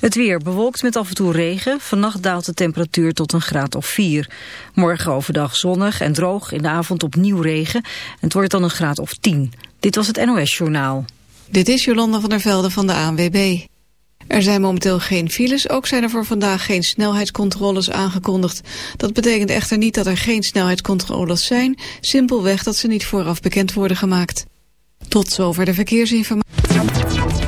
Het weer bewolkt met af en toe regen. Vannacht daalt de temperatuur tot een graad of 4. Morgen overdag zonnig en droog. In de avond opnieuw regen. Het wordt dan een graad of 10. Dit was het NOS Journaal. Dit is Jolanda van der Velde van de ANWB. Er zijn momenteel geen files, ook zijn er voor vandaag geen snelheidscontroles aangekondigd. Dat betekent echter niet dat er geen snelheidscontroles zijn, simpelweg dat ze niet vooraf bekend worden gemaakt. Tot zover de verkeersinformatie.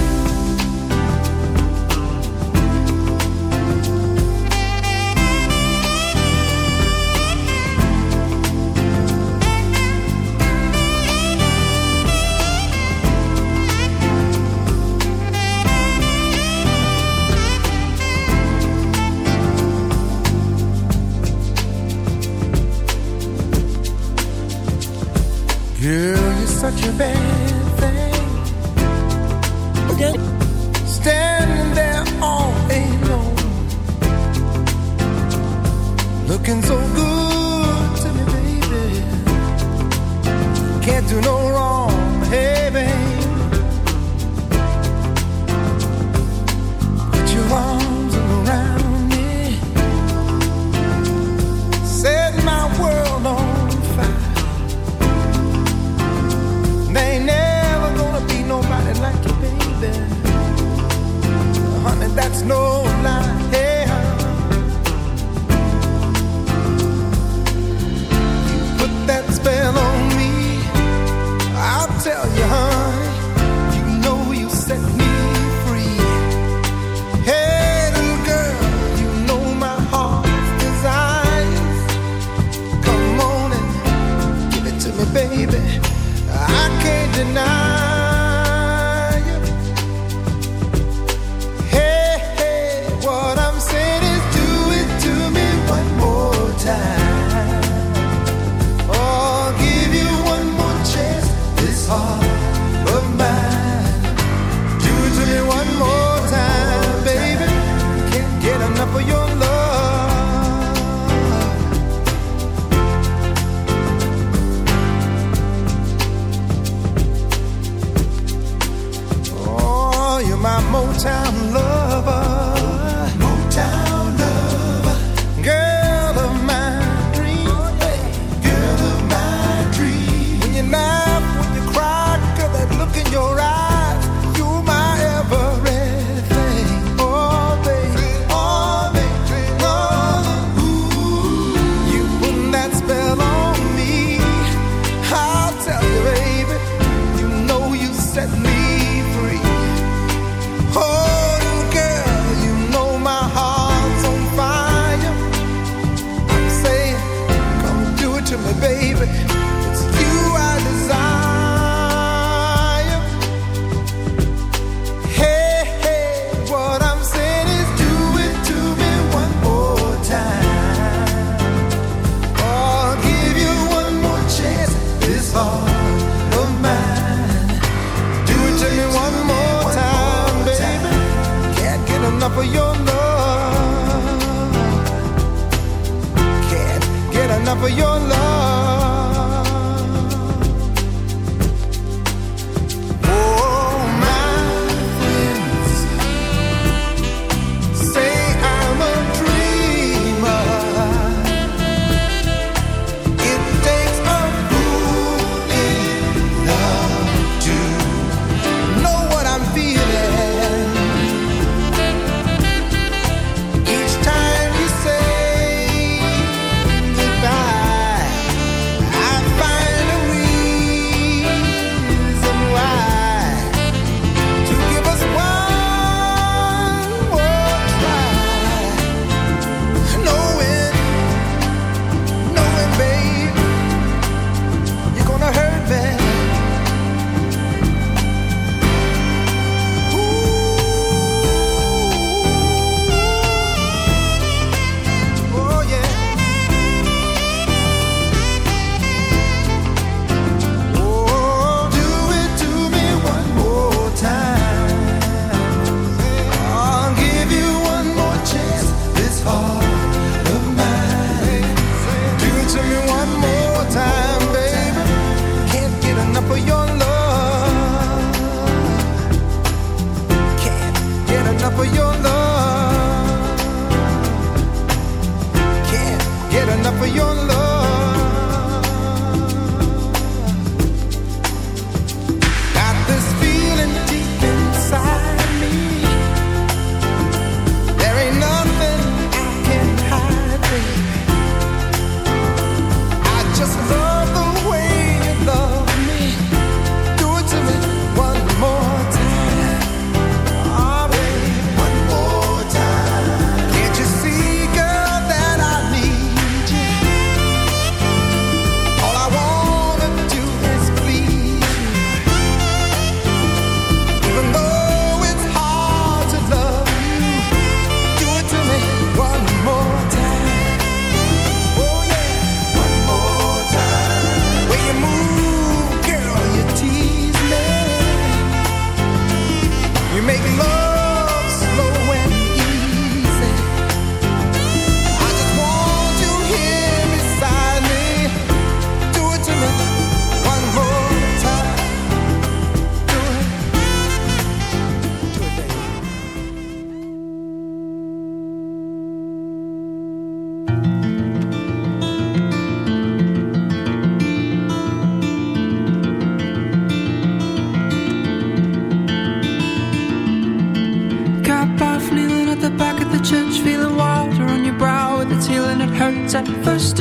To a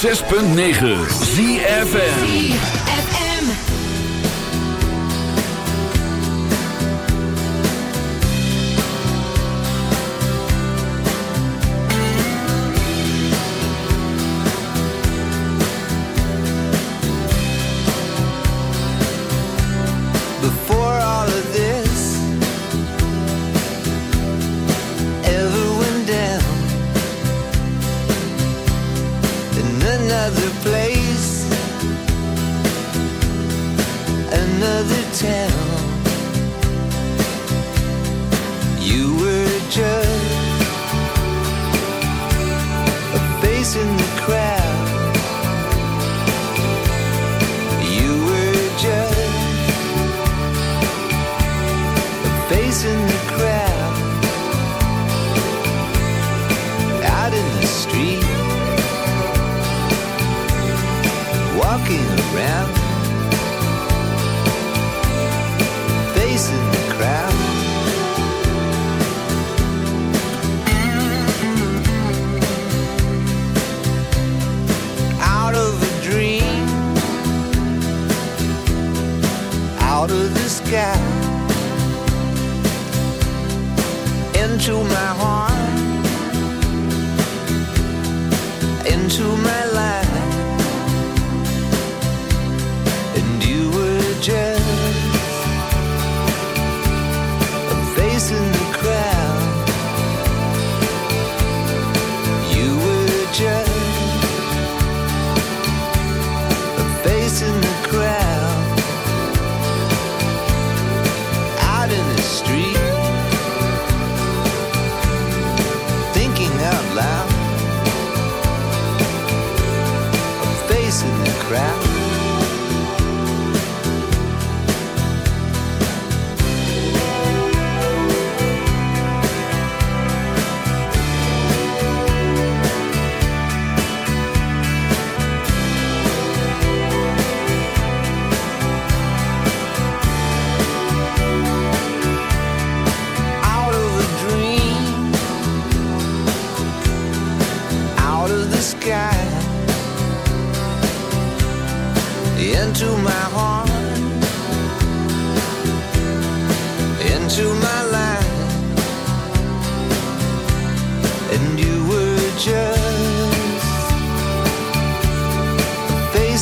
106.9 ZFN In the crowd out in the street, walking around.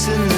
In the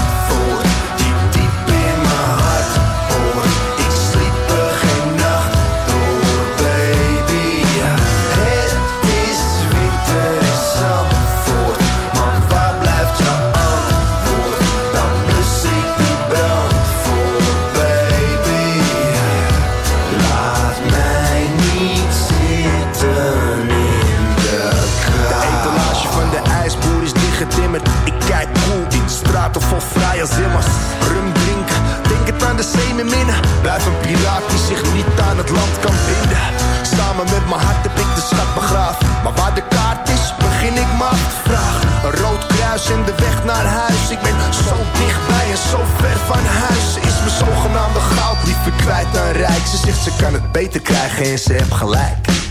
Ze zegt ze kan het beter krijgen en ze heeft gelijk.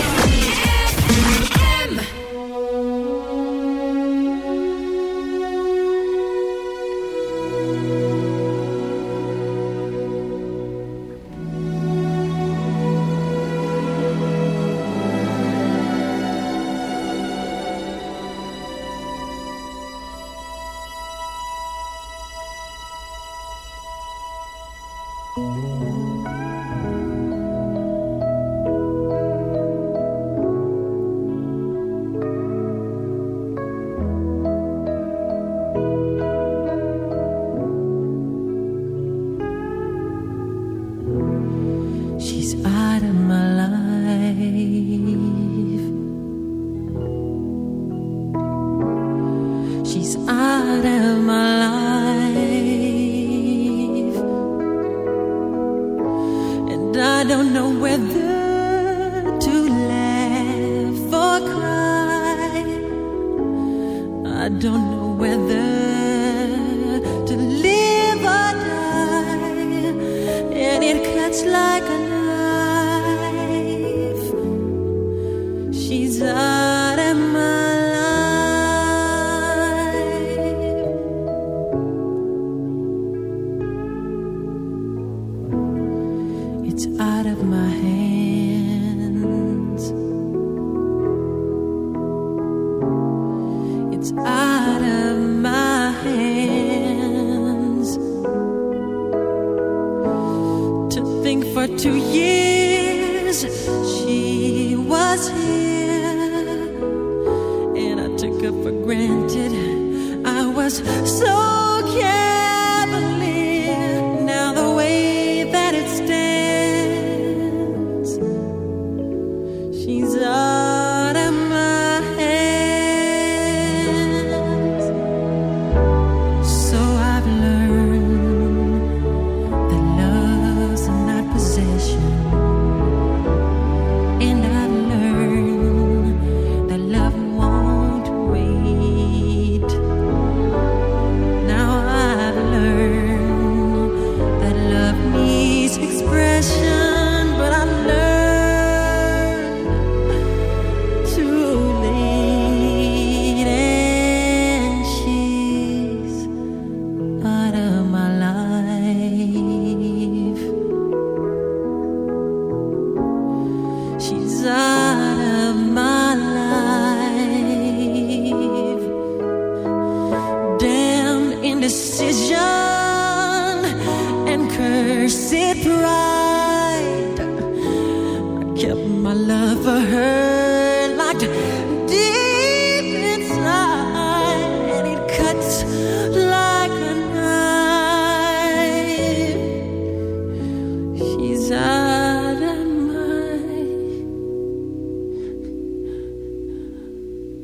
Out of my hands.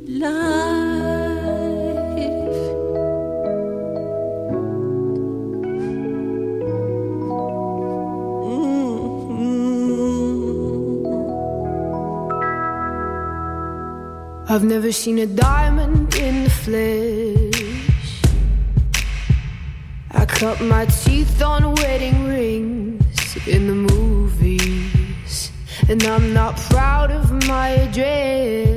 I've never seen a diamond in the flesh. I cut my teeth on wedding rings in the movies. And I'm not proud of my address.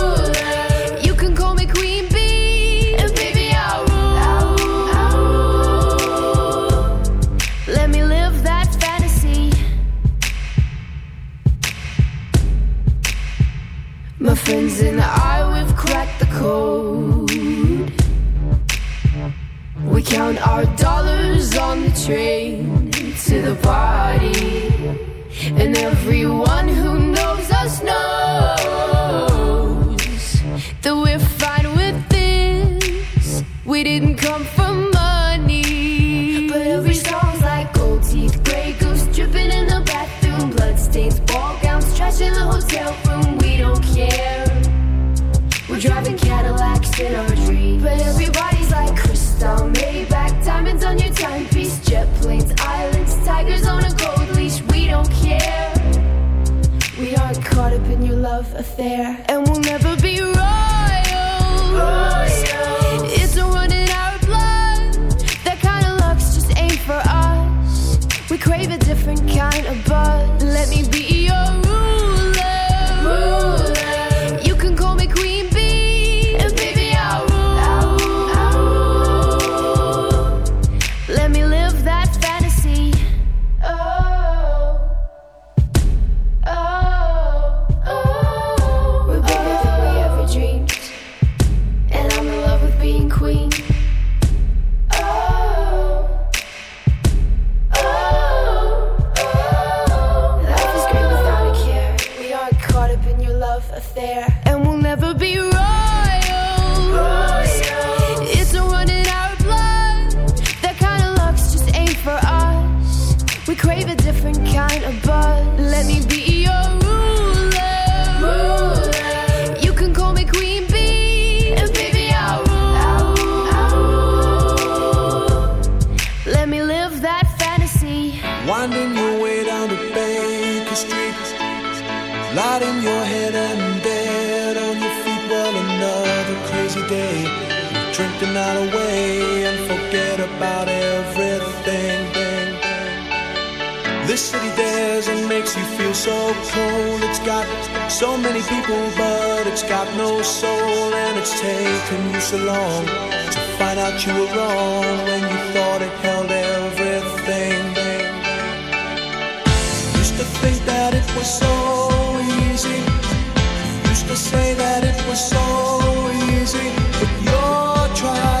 our dollars on the train to the party. And everyone who there, and we'll never soul, and it's taken you so long to find out you were wrong when you thought it held everything. Used to think that it was so easy. Used to say that it was so easy, but you're trying.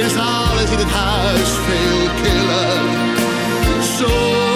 is alles in het huis veel killer. Zo